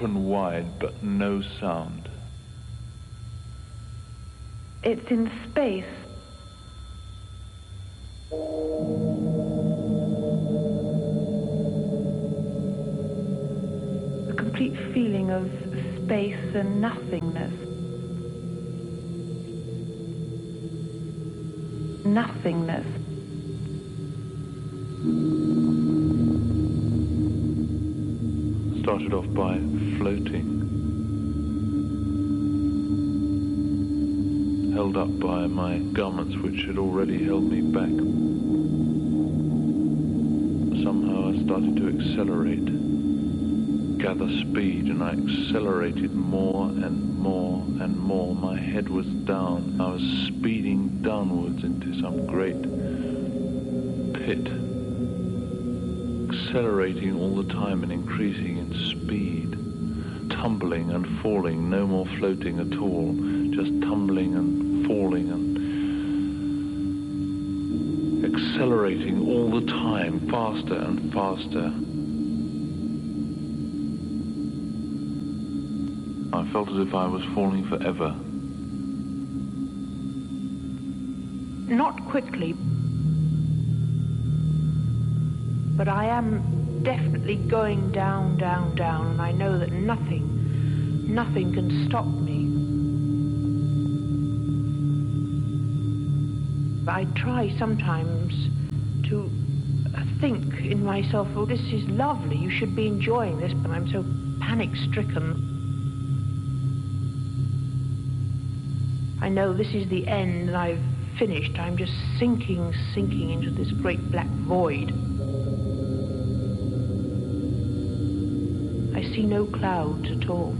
open wide but no sound. It's in space. Held up by my garments which had already held me back. Somehow I started to accelerate, gather speed, and I accelerated more and more and more. My head was down. I was speeding downwards into some great pit, accelerating all the time and increasing in speed, tumbling and falling, no more floating at all, just tumbling and falling and accelerating all the time, faster and faster. I felt as if I was falling forever. Not quickly, but I am definitely going down, down, down, and I know that nothing, nothing can stop I try sometimes to think in myself, oh, this is lovely, you should be enjoying this, but I'm so panic stricken. I know this is the end and I've finished. I'm just sinking, sinking into this great black void. I see no clouds at all.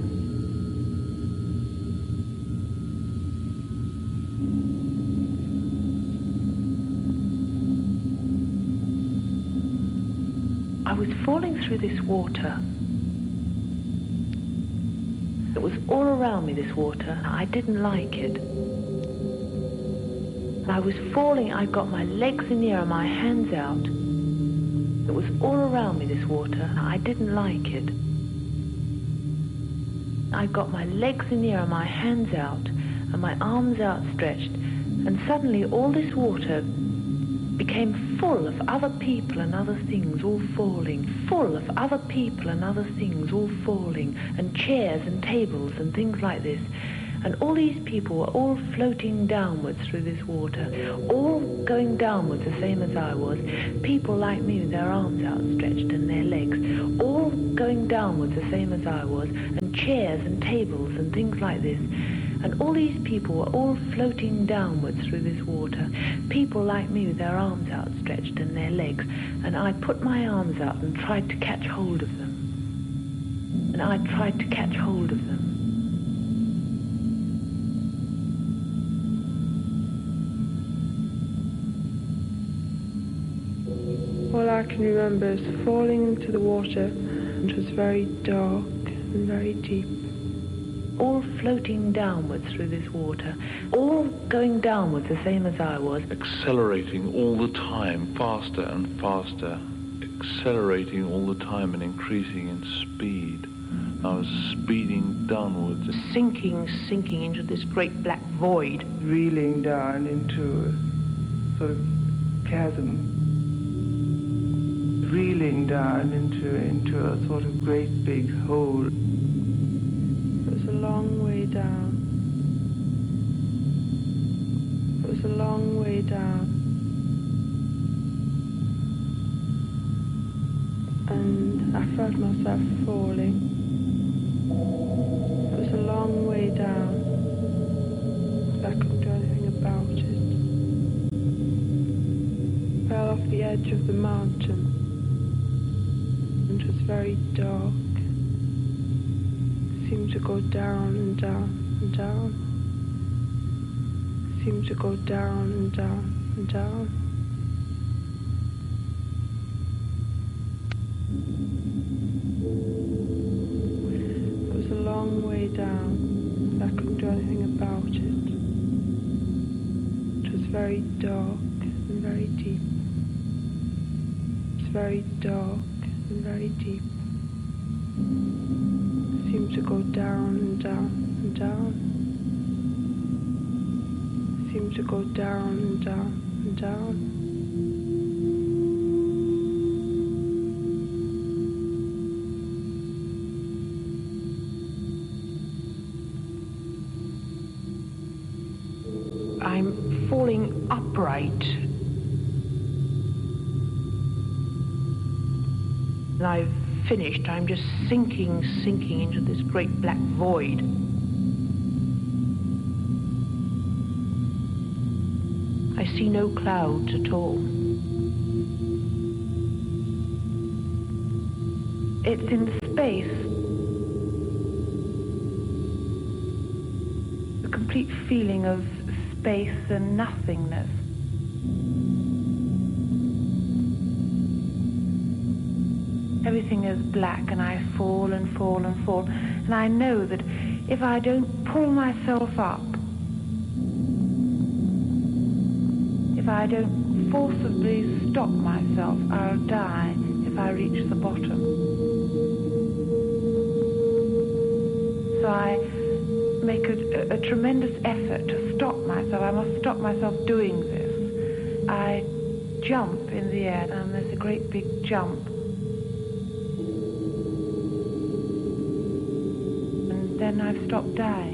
was falling through this water. It was all around me, this water. I didn't like it. I was falling, I got my legs in the air and my hands out. It was all around me, this water. I didn't like it. I got my legs in the air and my hands out and my arms outstretched and suddenly all this water became full of other people and other things all falling, full of other people and other things all falling, and chairs and tables and things like this. And all these people were all floating downwards through this water, all going downwards the same as I was. People like me with their arms outstretched and their legs, all going downwards the same as I was, and chairs and tables and things like this. And all these people were all floating downwards through this water. People like me with their arms outstretched and their legs. And I put my arms out and tried to catch hold of them. And I tried to catch hold of them. All I can remember is falling into the water. It was very dark and very deep all floating downwards through this water, all going downwards the same as I was. Accelerating all the time, faster and faster, accelerating all the time and increasing in speed. I was speeding downwards. Sinking, sinking into this great black void. Reeling down into a sort of chasm. Reeling down into, into a sort of great big hole long way down. It was a down. Um, and I felt myself falling. It was a long way down. I couldn't do anything about it. Fell off the edge of the mountain. And it was very dark seemed to go down and down and down. Seemed to go down and down and down. It was a long way down. I couldn't do anything about it. It was very dark and very deep. It was very dark and very deep. It Seemed to go down and down and down. Seemed to go down and down and down. I'm falling upright. And I've finished. I'm just sinking, sinking into this great black void. See no clouds at all. It's in space. A complete feeling of space and nothingness. Everything is black and I fall and fall and fall. And I know that if I don't pull myself up, if I don't forcibly stop myself, I'll die if I reach the bottom. So I make a, a, a tremendous effort to stop myself. I must stop myself doing this. I jump in the air and there's a great big jump. And then I've stopped dying.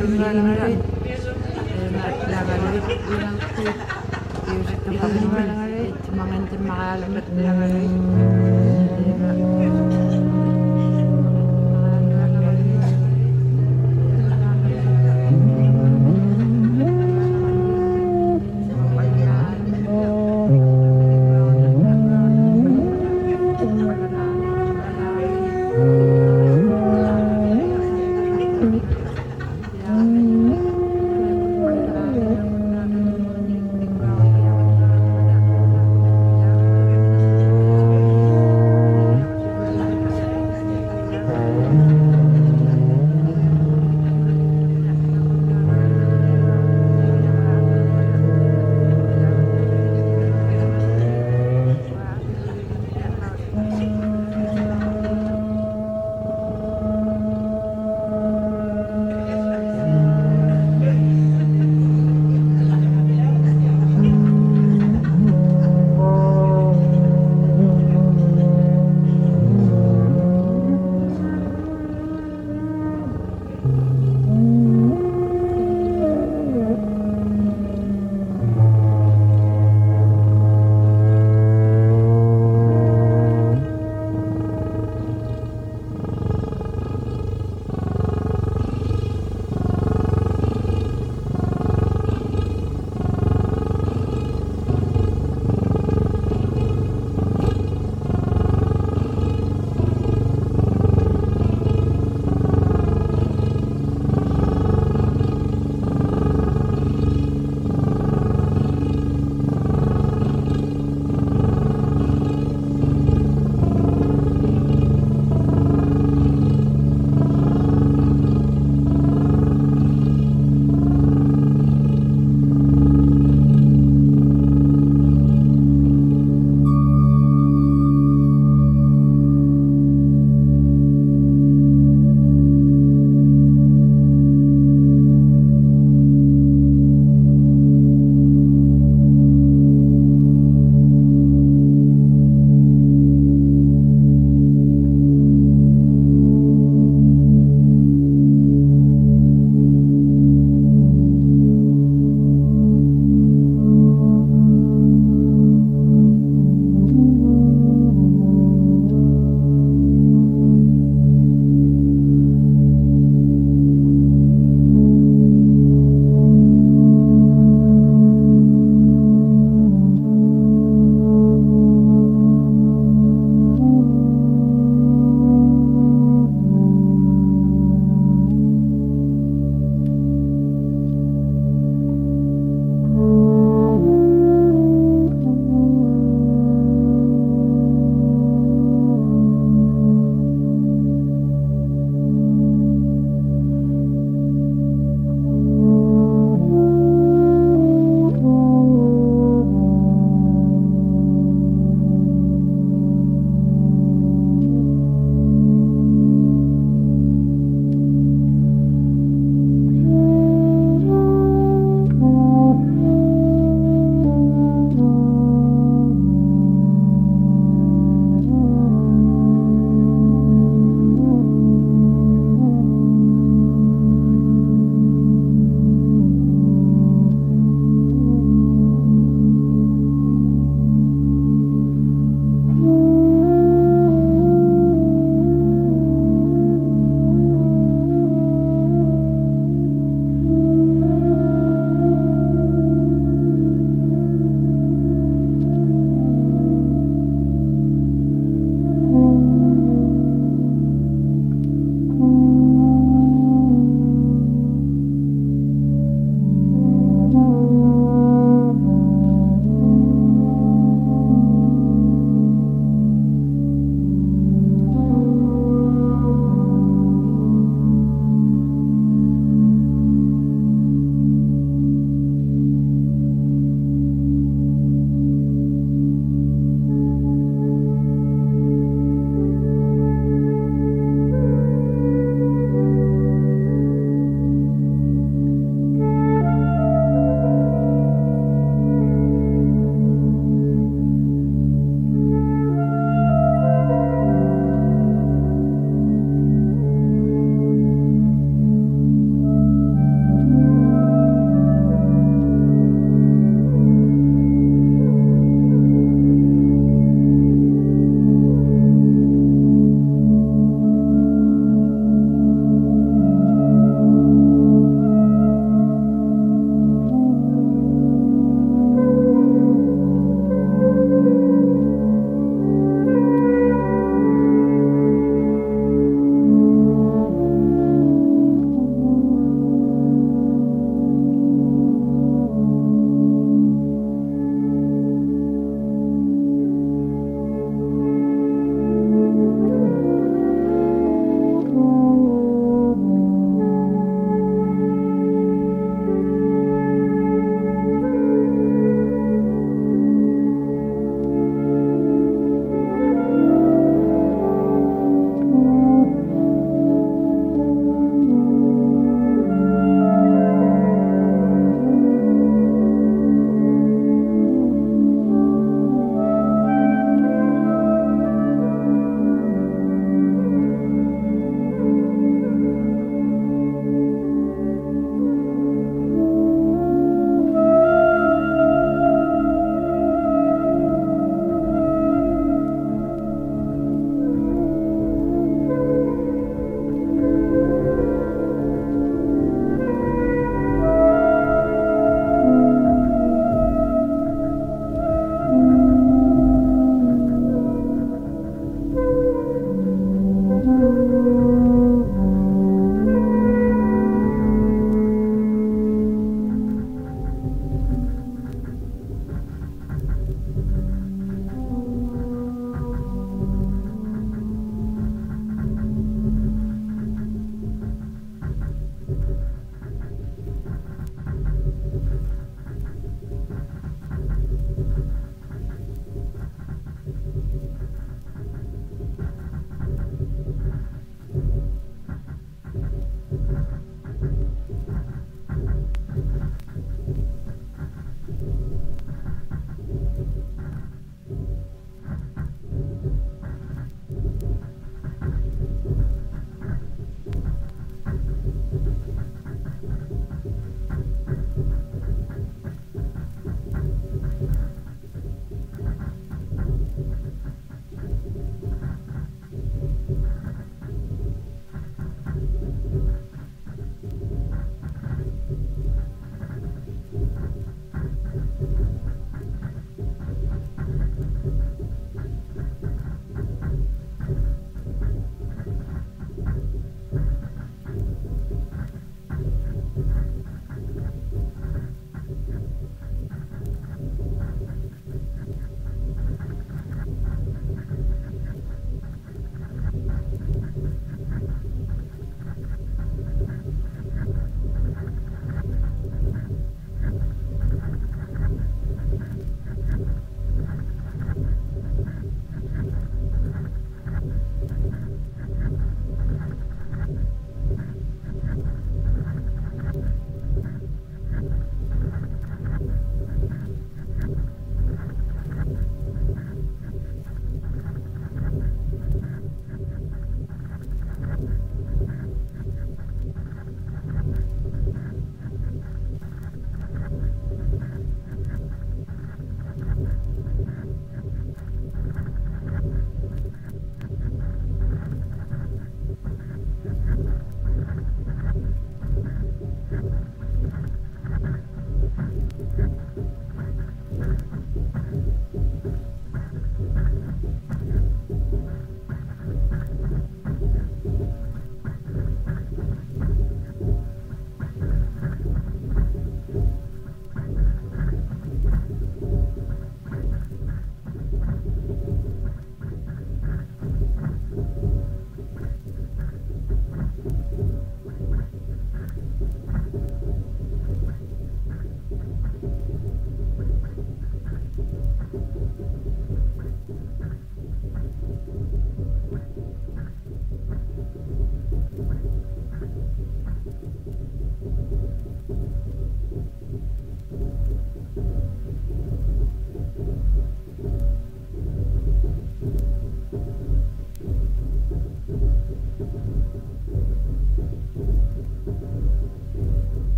Tingaat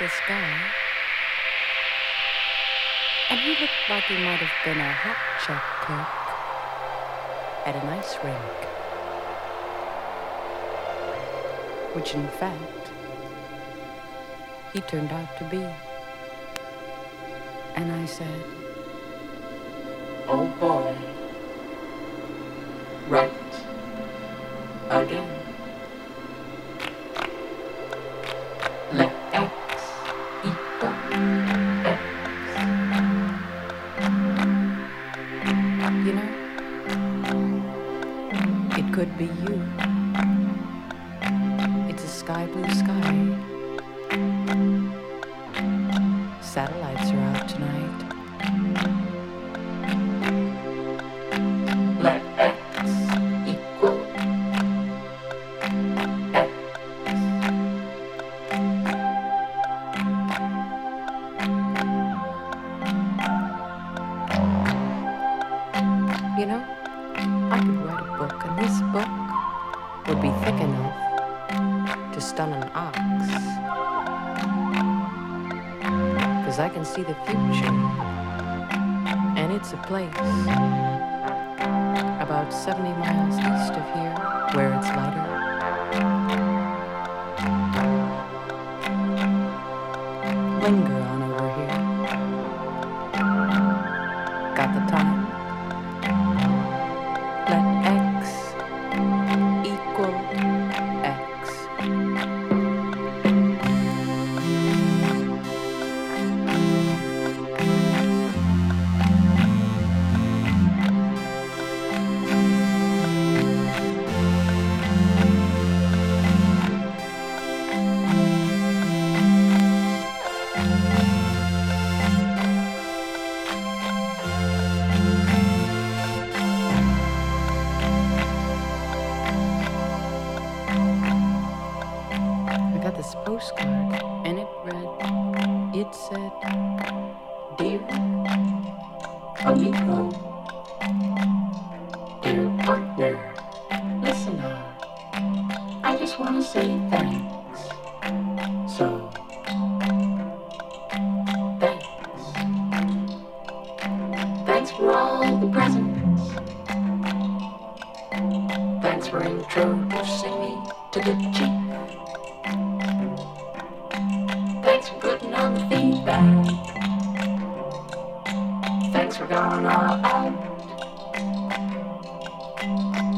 this guy, and he looked like he might have been a hot shot at an ice rink, which in fact he turned out to be. And I said, Oh boy.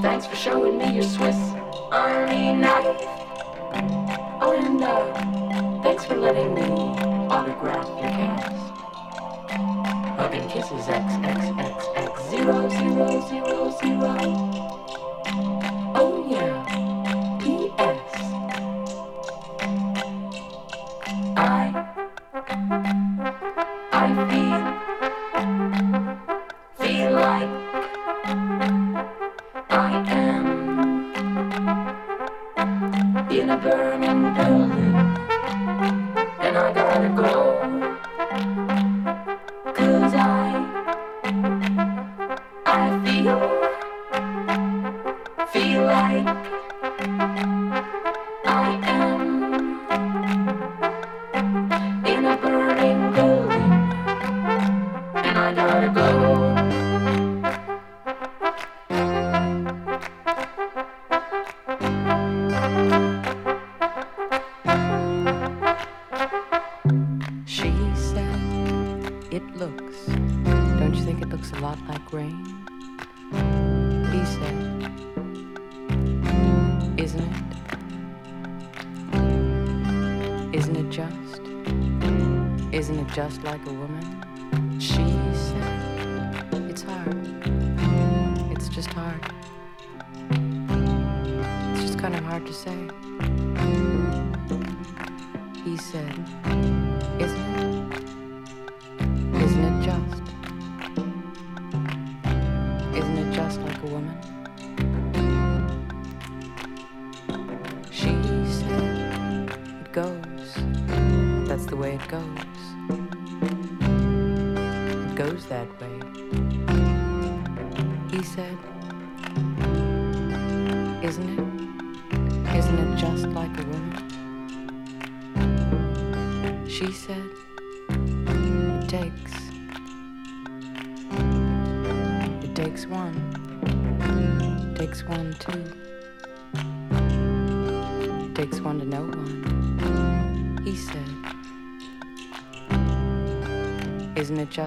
Thanks for showing me your Swiss Army knife. Oh, and uh, thanks for letting me autograph your cast. Hug and kisses X, zero, zero, zero, zero.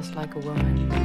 Just like a woman?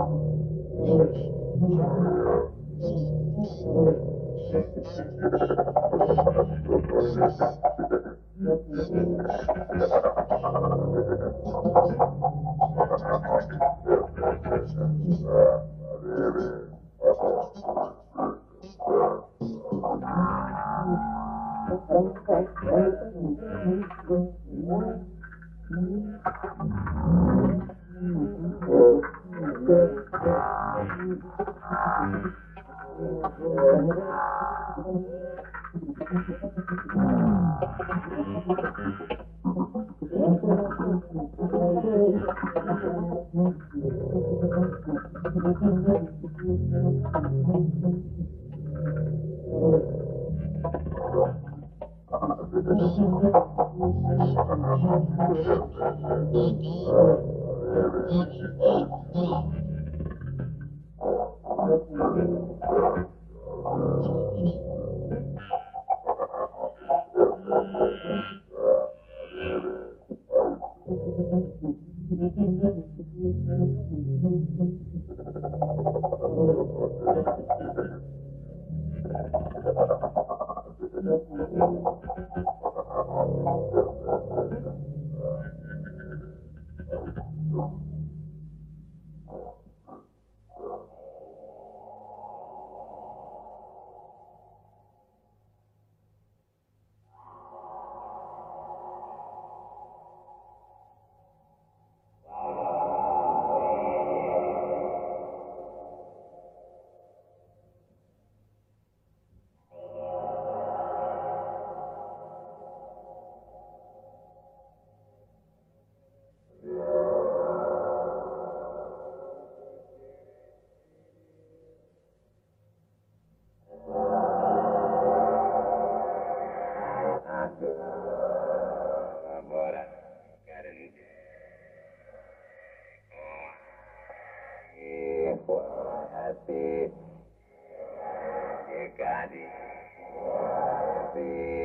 Thank you. Happy. Happy.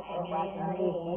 Thank you.